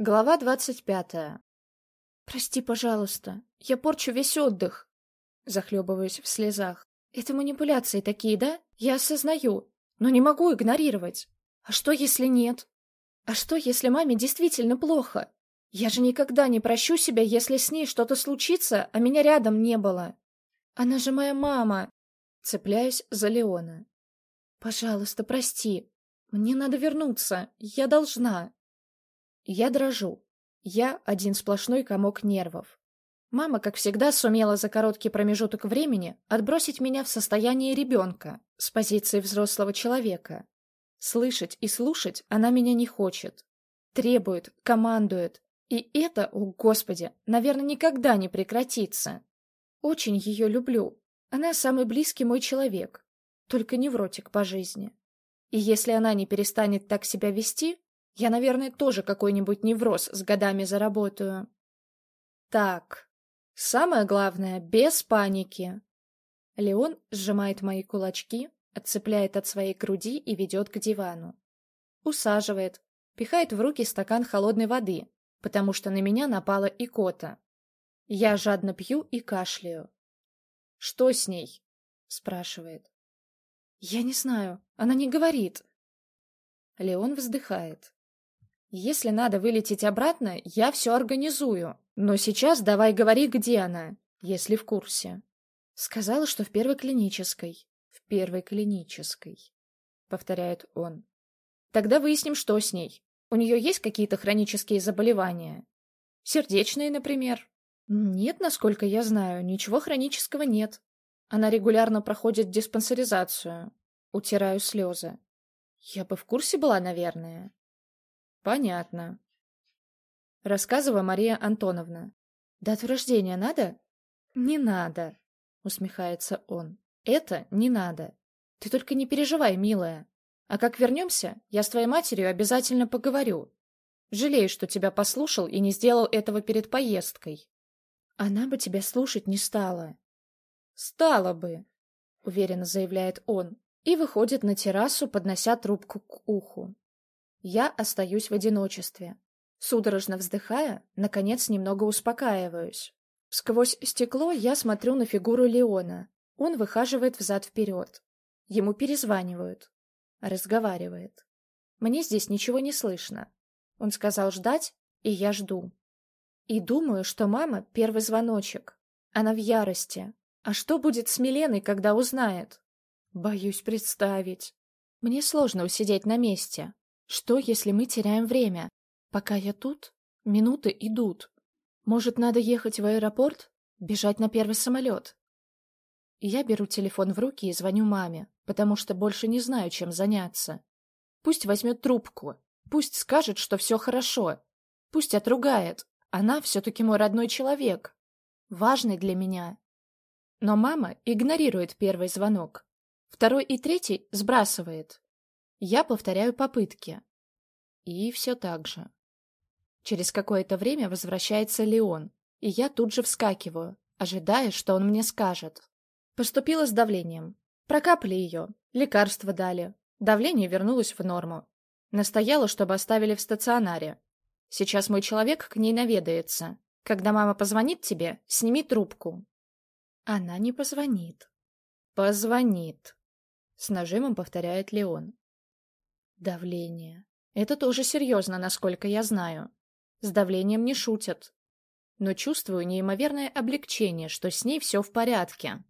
Глава двадцать пятая. «Прости, пожалуйста, я порчу весь отдых!» Захлебываюсь в слезах. «Это манипуляции такие, да? Я осознаю, но не могу игнорировать. А что, если нет? А что, если маме действительно плохо? Я же никогда не прощу себя, если с ней что-то случится, а меня рядом не было. Она же моя мама!» Цепляюсь за Леона. «Пожалуйста, прости. Мне надо вернуться. Я должна!» Я дрожу. Я один сплошной комок нервов. Мама, как всегда, сумела за короткий промежуток времени отбросить меня в состояние ребенка с позиции взрослого человека. Слышать и слушать она меня не хочет. Требует, командует. И это, о господи, наверное, никогда не прекратится. Очень ее люблю. Она самый близкий мой человек. Только невротик по жизни. И если она не перестанет так себя вести, я, наверное, тоже какой-нибудь невроз с годами заработаю. Так, самое главное, без паники. Леон сжимает мои кулачки, отцепляет от своей груди и ведет к дивану. Усаживает, пихает в руки стакан холодной воды, потому что на меня напала икота. Я жадно пью и кашляю. «Что с ней?» — спрашивает. «Я не знаю, она не говорит». Леон вздыхает. Если надо вылететь обратно, я все организую. Но сейчас давай говори, где она, если в курсе. Сказала, что в первой клинической. В первой клинической, повторяет он. Тогда выясним, что с ней. У нее есть какие-то хронические заболевания? Сердечные, например? Нет, насколько я знаю, ничего хронического нет. Она регулярно проходит диспансеризацию. Утираю слезы. Я бы в курсе была, наверное. Понятно. Рассказывай, Мария Антоновна. Дату рождения надо? Не надо, усмехается он. Это не надо. Ты только не переживай, милая. А как вернемся, я с твоей матерью обязательно поговорю. Жалею, что тебя послушал и не сделал этого перед поездкой. Она бы тебя слушать не стала. Стала бы, уверенно заявляет он и выходит на террасу, поднося трубку к уху. Я остаюсь в одиночестве. Судорожно вздыхая, наконец немного успокаиваюсь. Сквозь стекло я смотрю на фигуру Леона. Он выхаживает взад-вперед. Ему перезванивают. Разговаривает. Мне здесь ничего не слышно. Он сказал ждать, и я жду. И думаю, что мама — первый звоночек. Она в ярости. А что будет с Миленой, когда узнает? Боюсь представить. Мне сложно усидеть на месте. Что, если мы теряем время? Пока я тут, минуты идут. Может, надо ехать в аэропорт? Бежать на первый самолет? Я беру телефон в руки и звоню маме, потому что больше не знаю, чем заняться. Пусть возьмет трубку, пусть скажет, что все хорошо, пусть отругает. Она все-таки мой родной человек, важный для меня. Но мама игнорирует первый звонок. Второй и третий сбрасывает. Я повторяю попытки. И все так же. Через какое-то время возвращается Леон, и я тут же вскакиваю, ожидая, что он мне скажет. Поступила с давлением. Прокапали ее, лекарства дали. Давление вернулось в норму. Настояла, чтобы оставили в стационаре. Сейчас мой человек к ней наведается. Когда мама позвонит тебе, сними трубку. Она не позвонит. Позвонит. С нажимом повторяет Леон. Давление. Это тоже серьезно, насколько я знаю. С давлением не шутят. Но чувствую неимоверное облегчение, что с ней все в порядке.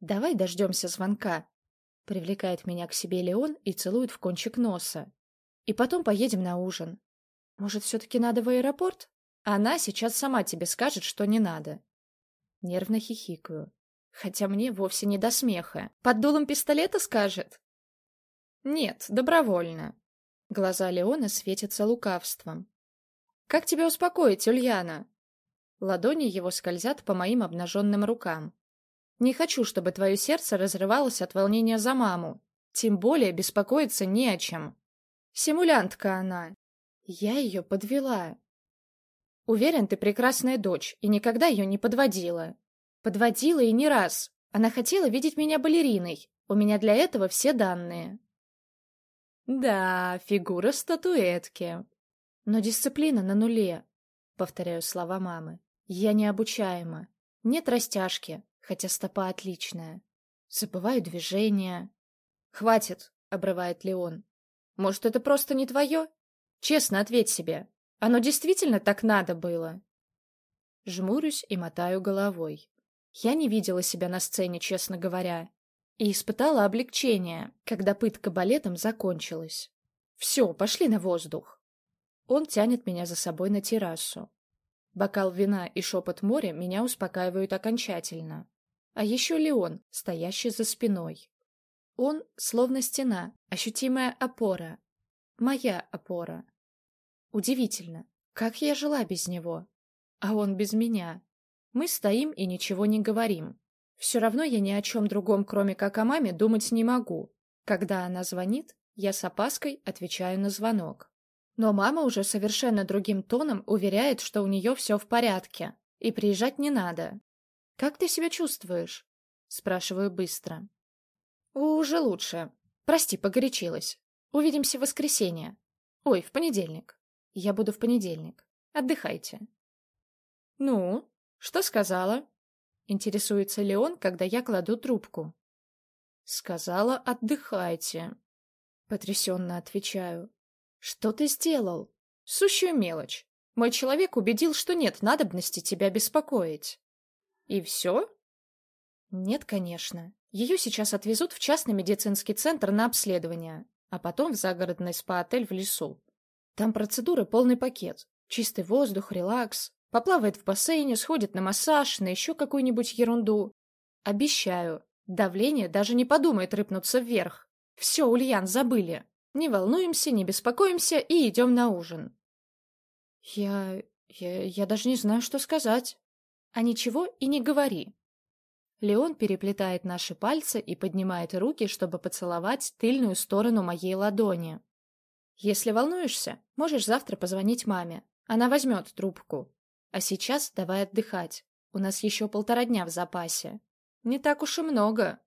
«Давай дождемся звонка», — привлекает меня к себе Леон и целует в кончик носа. «И потом поедем на ужин. Может, все-таки надо в аэропорт? Она сейчас сама тебе скажет, что не надо». Нервно хихикаю. Хотя мне вовсе не до смеха. Под дулом пистолета скажет? «Нет, добровольно». Глаза Леона светятся лукавством. «Как тебя успокоить, Ульяна?» Ладони его скользят по моим обнаженным рукам. «Не хочу, чтобы твое сердце разрывалось от волнения за маму. Тем более беспокоиться не о чем. Симулянтка она. Я ее подвела. Уверен, ты прекрасная дочь и никогда ее не подводила. Подводила и не раз. Она хотела видеть меня балериной. У меня для этого все данные. Да, фигура статуэтки. Но дисциплина на нуле, повторяю слова мамы. Я необучаема. Нет растяжки, хотя стопа отличная. Забываю движения. «Хватит», — обрывает Леон. «Может, это просто не твое? Честно ответь себе. Оно действительно так надо было?» Жмурюсь и мотаю головой. Я не видела себя на сцене, честно говоря, и испытала облегчение, когда пытка балетом закончилась. «Все, пошли на воздух!» Он тянет меня за собой на террасу. Бокал вина и шепот моря меня успокаивают окончательно. А еще Леон, стоящий за спиной. Он словно стена, ощутимая опора. Моя опора. Удивительно, как я жила без него, а он без меня. Мы стоим и ничего не говорим. Все равно я ни о чем другом, кроме как о маме, думать не могу. Когда она звонит, я с опаской отвечаю на звонок. Но мама уже совершенно другим тоном уверяет, что у нее все в порядке, и приезжать не надо. «Как ты себя чувствуешь?» — спрашиваю быстро. «Уже лучше. Прости, погорячилась. Увидимся в воскресенье. Ой, в понедельник. Я буду в понедельник. Отдыхайте». «Ну, что сказала?» Интересуется Леон, когда я кладу трубку. «Сказала, отдыхайте». Потрясенно отвечаю. «Что ты сделал?» «Сущую мелочь. Мой человек убедил, что нет надобности тебя беспокоить». «И все?» «Нет, конечно. Ее сейчас отвезут в частный медицинский центр на обследование, а потом в загородный спа-отель в лесу. Там процедуры полный пакет. Чистый воздух, релакс. Поплавает в бассейне, сходит на массаж, на еще какую-нибудь ерунду. Обещаю, давление даже не подумает рыпнуться вверх. Все, Ульян, забыли. Не волнуемся, не беспокоимся и идем на ужин. Я... я... я даже не знаю, что сказать. А ничего и не говори. Леон переплетает наши пальцы и поднимает руки, чтобы поцеловать тыльную сторону моей ладони. Если волнуешься, можешь завтра позвонить маме. Она возьмет трубку. А сейчас давай отдыхать. У нас еще полтора дня в запасе. Не так уж и много.